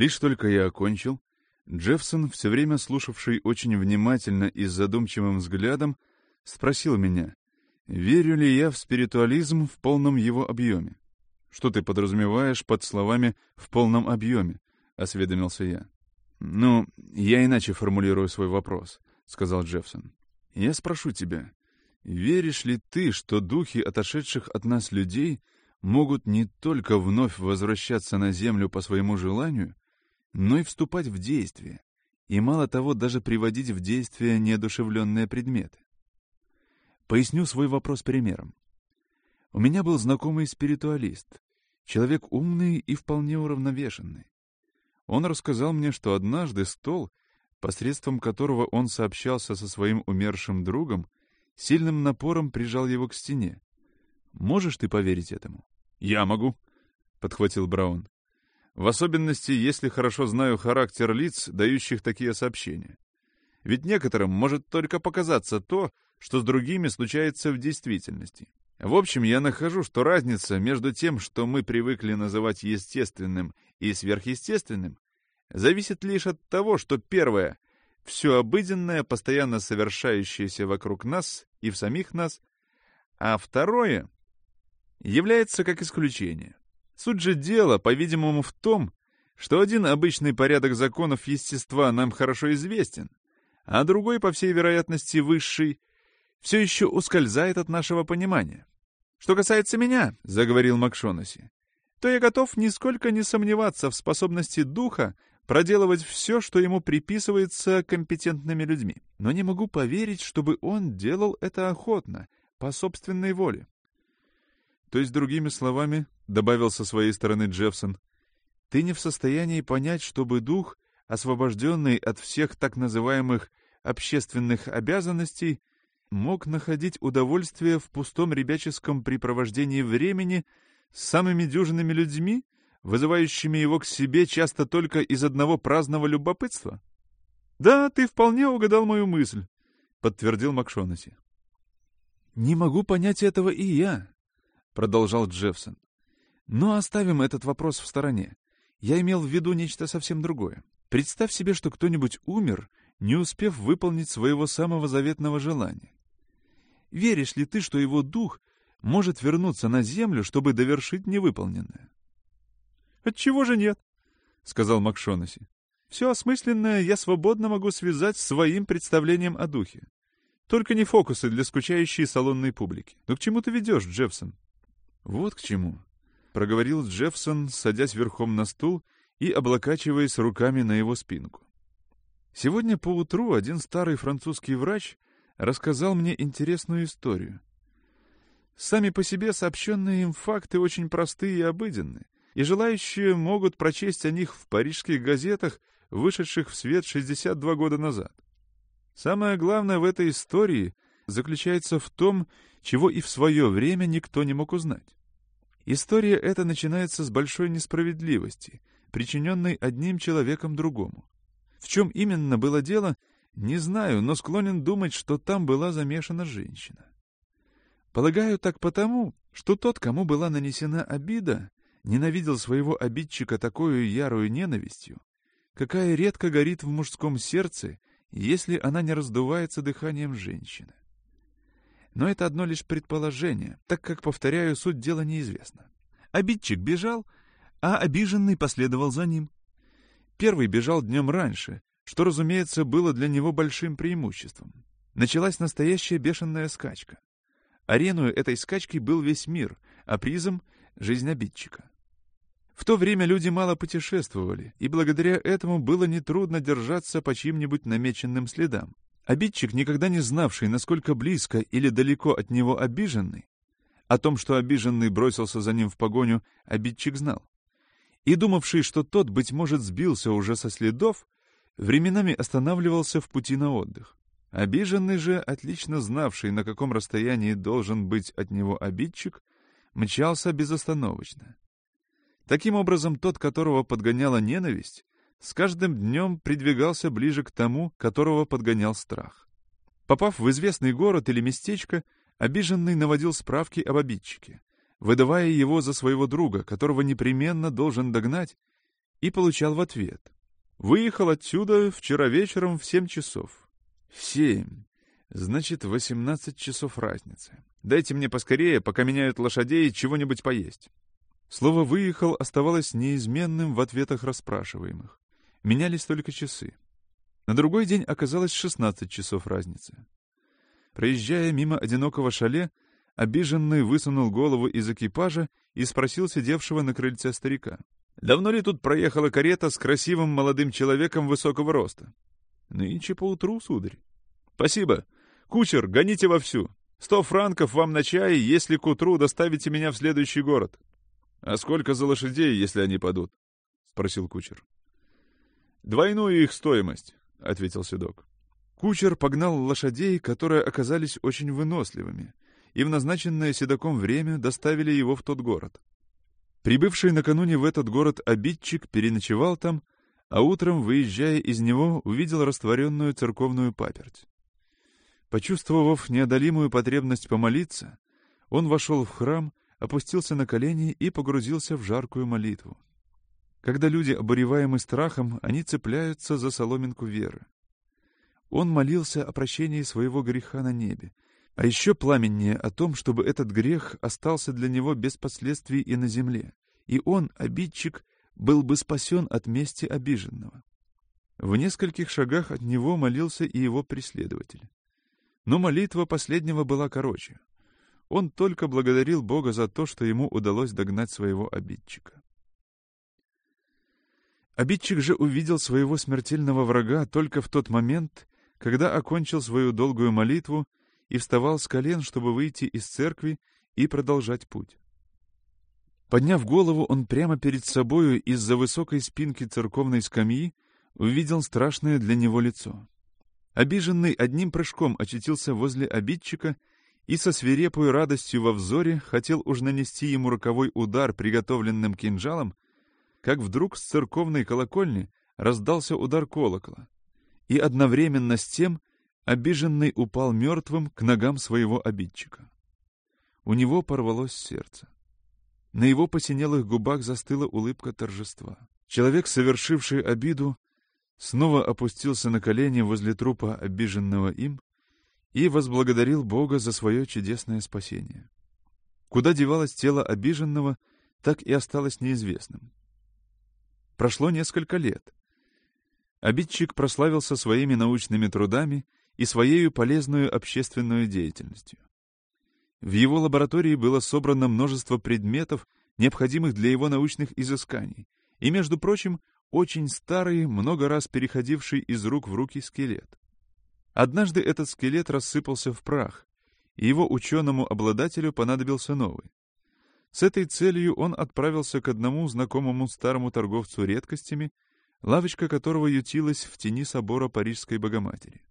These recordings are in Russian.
Лишь только я окончил, Джеффсон, все время слушавший очень внимательно и с задумчивым взглядом, спросил меня, верю ли я в спиритуализм в полном его объеме. «Что ты подразумеваешь под словами «в полном объеме»?» — осведомился я. «Ну, я иначе формулирую свой вопрос», — сказал Джеффсон. «Я спрошу тебя, веришь ли ты, что духи отошедших от нас людей могут не только вновь возвращаться на Землю по своему желанию, но и вступать в действие, и мало того, даже приводить в действие неодушевленные предметы? Поясню свой вопрос примером. У меня был знакомый спиритуалист, человек умный и вполне уравновешенный. Он рассказал мне, что однажды стол, посредством которого он сообщался со своим умершим другом, сильным напором прижал его к стене. Можешь ты поверить этому? «Я могу», — подхватил Браун. «В особенности, если хорошо знаю характер лиц, дающих такие сообщения. Ведь некоторым может только показаться то, что с другими случается в действительности. В общем, я нахожу, что разница между тем, что мы привыкли называть естественным и сверхъестественным, зависит лишь от того, что первое — все обыденное, постоянно совершающееся вокруг нас и в самих нас, а второе является как исключение. Суть же дела, по-видимому, в том, что один обычный порядок законов естества нам хорошо известен, а другой, по всей вероятности, высший, все еще ускользает от нашего понимания. «Что касается меня», — заговорил Макшонаси, то я готов нисколько не сомневаться в способности духа проделывать все, что ему приписывается компетентными людьми. Но не могу поверить, чтобы он делал это охотно, по собственной воле. То есть, другими словами, добавил со своей стороны Джеффсон, ты не в состоянии понять, чтобы дух, освобожденный от всех так называемых общественных обязанностей, мог находить удовольствие в пустом ребяческом препровождении времени с самыми дюжинными людьми, вызывающими его к себе часто только из одного праздного любопытства? «Да, ты вполне угадал мою мысль», — подтвердил Макшонаси. «Не могу понять этого и я», — продолжал Джеффсон. «Но оставим этот вопрос в стороне. Я имел в виду нечто совсем другое. Представь себе, что кто-нибудь умер, не успев выполнить своего самого заветного желания. Веришь ли ты, что его дух может вернуться на землю, чтобы довершить невыполненное? «Отчего же нет?» — сказал Макшонаси. «Все осмысленное я свободно могу связать с своим представлением о духе. Только не фокусы для скучающей салонной публики. Ну к чему ты ведешь, Джеффсон?» «Вот к чему», — проговорил Джеффсон, садясь верхом на стул и облокачиваясь руками на его спинку. «Сегодня поутру один старый французский врач — рассказал мне интересную историю. Сами по себе сообщенные им факты очень простые и обыденные, и желающие могут прочесть о них в парижских газетах, вышедших в свет 62 года назад. Самое главное в этой истории заключается в том, чего и в свое время никто не мог узнать. История эта начинается с большой несправедливости, причиненной одним человеком другому. В чем именно было дело, не знаю, но склонен думать, что там была замешана женщина. Полагаю так потому, что тот, кому была нанесена обида, ненавидел своего обидчика такой ярую ненавистью, какая редко горит в мужском сердце, если она не раздувается дыханием женщины. Но это одно лишь предположение, так как, повторяю, суть дела неизвестна. Обидчик бежал, а обиженный последовал за ним. Первый бежал днем раньше, что, разумеется, было для него большим преимуществом. Началась настоящая бешеная скачка. Ареную этой скачки был весь мир, а призом — жизнь обидчика. В то время люди мало путешествовали, и благодаря этому было нетрудно держаться по чьим-нибудь намеченным следам. Обидчик, никогда не знавший, насколько близко или далеко от него обиженный, о том, что обиженный бросился за ним в погоню, обидчик знал. И думавший, что тот, быть может, сбился уже со следов, временами останавливался в пути на отдых. Обиженный же, отлично знавший, на каком расстоянии должен быть от него обидчик, мчался безостановочно. Таким образом, тот, которого подгоняла ненависть, с каждым днем придвигался ближе к тому, которого подгонял страх. Попав в известный город или местечко, обиженный наводил справки об обидчике, выдавая его за своего друга, которого непременно должен догнать и получал в ответ. Выехал отсюда вчера вечером в семь часов. Семь. Значит, восемнадцать часов разницы. Дайте мне поскорее, пока меняют лошадей, чего-нибудь поесть. Слово «выехал» оставалось неизменным в ответах расспрашиваемых. Менялись только часы. На другой день оказалось 16 часов разницы. Проезжая мимо одинокого шале, обиженный высунул голову из экипажа и спросил сидевшего на крыльце старика. «Давно ли тут проехала карета с красивым молодым человеком высокого роста?» «Нынче поутру, сударь». «Спасибо. Кучер, гоните вовсю. Сто франков вам на чай, если к утру доставите меня в следующий город». «А сколько за лошадей, если они падут?» — спросил кучер. «Двойную их стоимость», — ответил седок. Кучер погнал лошадей, которые оказались очень выносливыми, и в назначенное седоком время доставили его в тот город. Прибывший накануне в этот город обидчик переночевал там, а утром, выезжая из него, увидел растворенную церковную паперть. Почувствовав неодолимую потребность помолиться, он вошел в храм опустился на колени и погрузился в жаркую молитву. Когда люди, обуреваемы страхом, они цепляются за соломинку веры. Он молился о прощении своего греха на небе, а еще пламеннее о том, чтобы этот грех остался для него без последствий и на земле, и он, обидчик, был бы спасен от мести обиженного. В нескольких шагах от него молился и его преследователь. Но молитва последнего была короче. Он только благодарил Бога за то, что ему удалось догнать своего обидчика. Обидчик же увидел своего смертельного врага только в тот момент, когда окончил свою долгую молитву и вставал с колен, чтобы выйти из церкви и продолжать путь. Подняв голову, он прямо перед собою из-за высокой спинки церковной скамьи увидел страшное для него лицо. Обиженный одним прыжком очутился возле обидчика и со свирепой радостью во взоре хотел уж нанести ему роковой удар приготовленным кинжалом, как вдруг с церковной колокольни раздался удар колокола, и одновременно с тем обиженный упал мертвым к ногам своего обидчика. У него порвалось сердце. На его посинелых губах застыла улыбка торжества. Человек, совершивший обиду, снова опустился на колени возле трупа обиженного им и возблагодарил Бога за свое чудесное спасение. Куда девалось тело обиженного, так и осталось неизвестным. Прошло несколько лет. Обидчик прославился своими научными трудами и своей полезную общественную деятельностью. В его лаборатории было собрано множество предметов, необходимых для его научных изысканий, и, между прочим, очень старый, много раз переходивший из рук в руки скелет. Однажды этот скелет рассыпался в прах, и его ученому-обладателю понадобился новый. С этой целью он отправился к одному знакомому старому торговцу редкостями, лавочка которого ютилась в тени собора Парижской Богоматери.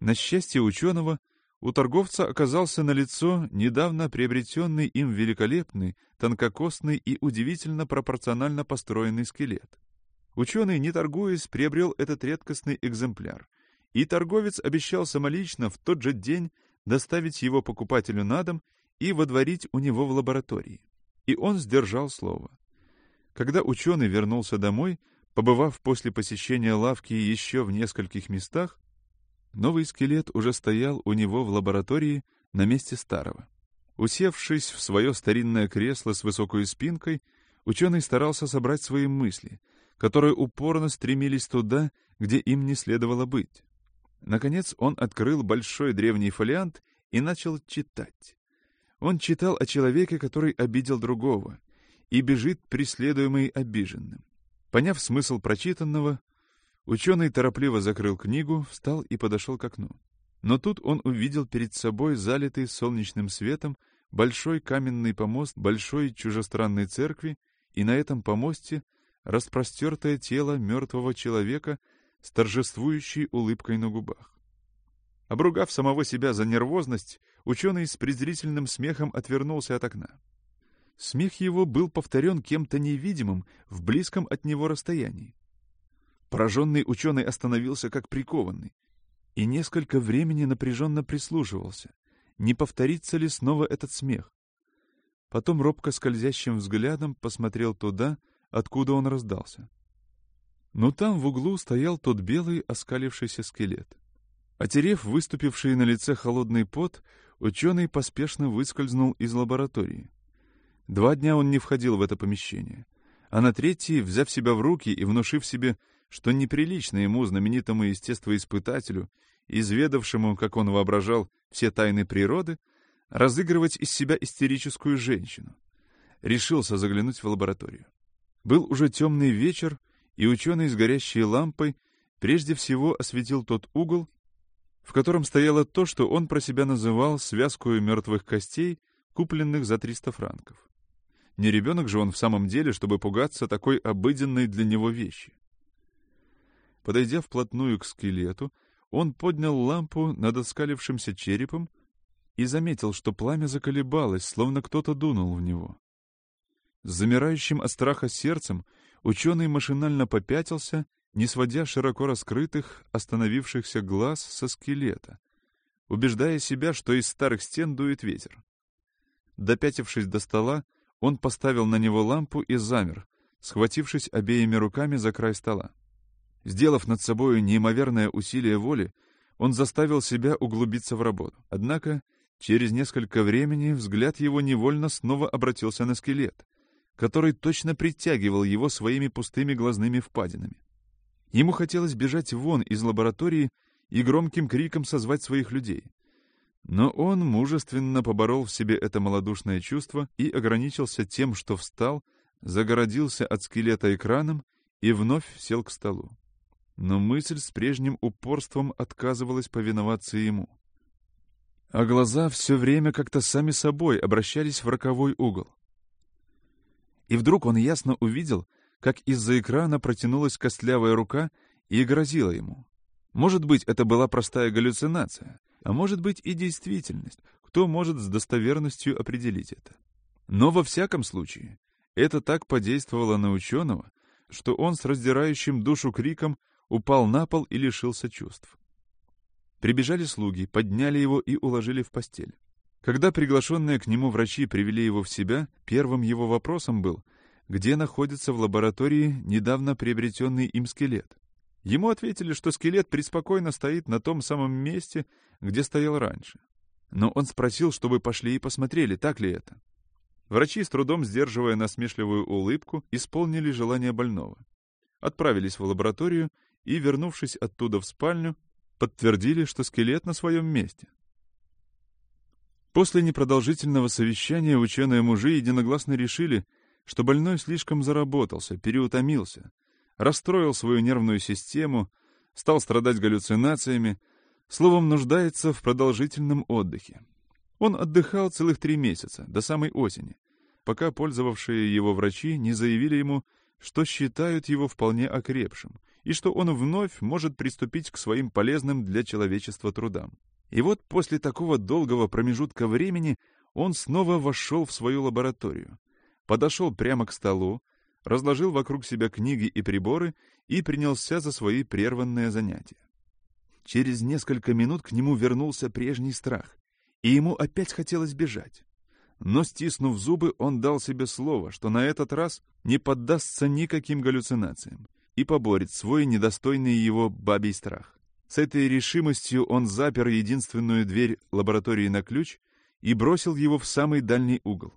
На счастье ученого, у торговца оказался на лицо недавно приобретенный им великолепный, тонкокосный и удивительно пропорционально построенный скелет. Ученый, не торгуясь, приобрел этот редкостный экземпляр — и торговец обещал самолично в тот же день доставить его покупателю на дом и водворить у него в лаборатории. И он сдержал слово. Когда ученый вернулся домой, побывав после посещения лавки еще в нескольких местах, новый скелет уже стоял у него в лаборатории на месте старого. Усевшись в свое старинное кресло с высокой спинкой, ученый старался собрать свои мысли, которые упорно стремились туда, где им не следовало быть. Наконец он открыл большой древний фолиант и начал читать. Он читал о человеке, который обидел другого, и бежит преследуемый обиженным. Поняв смысл прочитанного, ученый торопливо закрыл книгу, встал и подошел к окну. Но тут он увидел перед собой залитый солнечным светом большой каменный помост большой чужестранной церкви, и на этом помосте распростертое тело мертвого человека — с торжествующей улыбкой на губах. Обругав самого себя за нервозность, ученый с презрительным смехом отвернулся от окна. Смех его был повторен кем-то невидимым в близком от него расстоянии. Пораженный ученый остановился как прикованный и несколько времени напряженно прислушивался, не повторится ли снова этот смех. Потом робко скользящим взглядом посмотрел туда, откуда он раздался. Но там в углу стоял тот белый оскалившийся скелет. Отерев выступивший на лице холодный пот, ученый поспешно выскользнул из лаборатории. Два дня он не входил в это помещение. А на третий, взяв себя в руки и внушив себе, что неприлично ему, знаменитому естествоиспытателю, изведавшему, как он воображал, все тайны природы, разыгрывать из себя истерическую женщину, решился заглянуть в лабораторию. Был уже темный вечер, и ученый с горящей лампой прежде всего осветил тот угол, в котором стояло то, что он про себя называл связкою мертвых костей, купленных за 300 франков. Не ребенок же он в самом деле, чтобы пугаться такой обыденной для него вещи. Подойдя вплотную к скелету, он поднял лампу над оскалившимся черепом и заметил, что пламя заколебалось, словно кто-то дунул в него. С замирающим от страха сердцем Ученый машинально попятился, не сводя широко раскрытых, остановившихся глаз со скелета, убеждая себя, что из старых стен дует ветер. Допятившись до стола, он поставил на него лампу и замер, схватившись обеими руками за край стола. Сделав над собой неимоверное усилие воли, он заставил себя углубиться в работу. Однако, через несколько времени взгляд его невольно снова обратился на скелет, который точно притягивал его своими пустыми глазными впадинами. Ему хотелось бежать вон из лаборатории и громким криком созвать своих людей. Но он мужественно поборол в себе это малодушное чувство и ограничился тем, что встал, загородился от скелета экраном и вновь сел к столу. Но мысль с прежним упорством отказывалась повиноваться ему. А глаза все время как-то сами собой обращались в роковой угол. И вдруг он ясно увидел, как из-за экрана протянулась костлявая рука и грозила ему. Может быть, это была простая галлюцинация, а может быть и действительность. Кто может с достоверностью определить это? Но во всяком случае, это так подействовало на ученого, что он с раздирающим душу криком упал на пол и лишился чувств. Прибежали слуги, подняли его и уложили в постель. Когда приглашенные к нему врачи привели его в себя, первым его вопросом был, где находится в лаборатории недавно приобретенный им скелет. Ему ответили, что скелет преспокойно стоит на том самом месте, где стоял раньше. Но он спросил, чтобы пошли и посмотрели, так ли это. Врачи, с трудом сдерживая насмешливую улыбку, исполнили желание больного. Отправились в лабораторию и, вернувшись оттуда в спальню, подтвердили, что скелет на своем месте. После непродолжительного совещания ученые-мужи единогласно решили, что больной слишком заработался, переутомился, расстроил свою нервную систему, стал страдать галлюцинациями, словом, нуждается в продолжительном отдыхе. Он отдыхал целых три месяца, до самой осени, пока пользовавшие его врачи не заявили ему, что считают его вполне окрепшим, и что он вновь может приступить к своим полезным для человечества трудам. И вот после такого долгого промежутка времени он снова вошел в свою лабораторию, подошел прямо к столу, разложил вокруг себя книги и приборы и принялся за свои прерванные занятия. Через несколько минут к нему вернулся прежний страх, и ему опять хотелось бежать. Но, стиснув зубы, он дал себе слово, что на этот раз не поддастся никаким галлюцинациям и поборет свой недостойный его бабий страх. С этой решимостью он запер единственную дверь лаборатории на ключ и бросил его в самый дальний угол.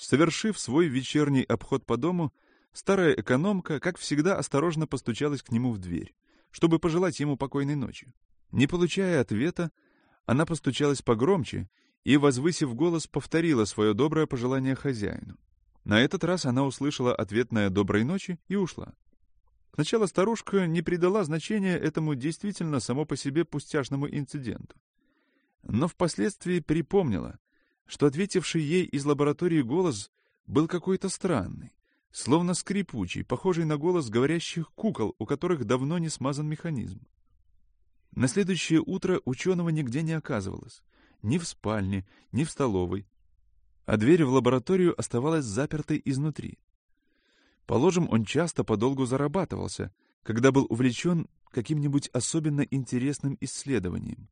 Совершив свой вечерний обход по дому, старая экономка, как всегда, осторожно постучалась к нему в дверь, чтобы пожелать ему покойной ночи. Не получая ответа, она постучалась погромче и, возвысив голос, повторила свое доброе пожелание хозяину. На этот раз она услышала ответное «доброй ночи» и ушла. Сначала старушка не придала значения этому действительно само по себе пустяшному инциденту. Но впоследствии припомнила, что ответивший ей из лаборатории голос был какой-то странный, словно скрипучий, похожий на голос говорящих кукол, у которых давно не смазан механизм. На следующее утро ученого нигде не оказывалось, ни в спальне, ни в столовой, а дверь в лабораторию оставалась запертой изнутри. Положим, он часто подолгу зарабатывался, когда был увлечен каким-нибудь особенно интересным исследованием.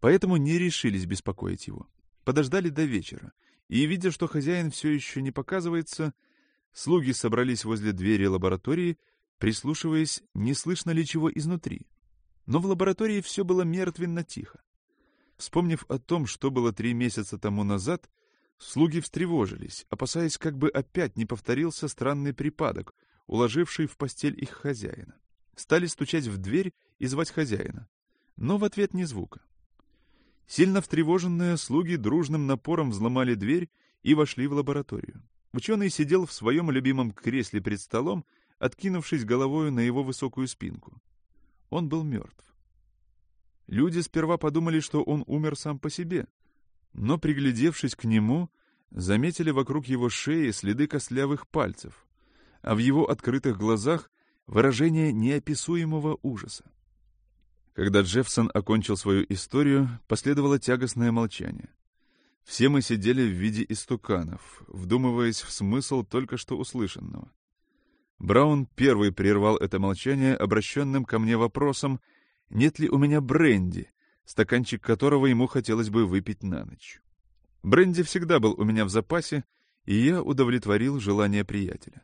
Поэтому не решились беспокоить его. Подождали до вечера, и, видя, что хозяин все еще не показывается, слуги собрались возле двери лаборатории прислушиваясь, не слышно ли чего изнутри. Но в лаборатории все было мертвенно тихо. Вспомнив о том, что было три месяца тому назад, слуги встревожились, опасаясь, как бы опять не повторился странный припадок, уложивший в постель их хозяина. Стали стучать в дверь и звать хозяина. Но в ответ ни звука. Сильно встревоженные слуги дружным напором взломали дверь и вошли в лабораторию. Ученый сидел в своем любимом кресле пред столом, откинувшись головою на его высокую спинку. Он был мертв. Люди сперва подумали, что он умер сам по себе, но, приглядевшись к нему, заметили вокруг его шеи следы костлявых пальцев, а в его открытых глазах выражение неописуемого ужаса. Когда Джеффсон окончил свою историю, последовало тягостное молчание. Все мы сидели в виде истуканов, вдумываясь в смысл только что услышанного. Браун первый прервал это молчание обращенным ко мне вопросом, нет ли у меня бренди, стаканчик которого ему хотелось бы выпить на ночь. Бренди всегда был у меня в запасе, и я удовлетворил желание приятеля.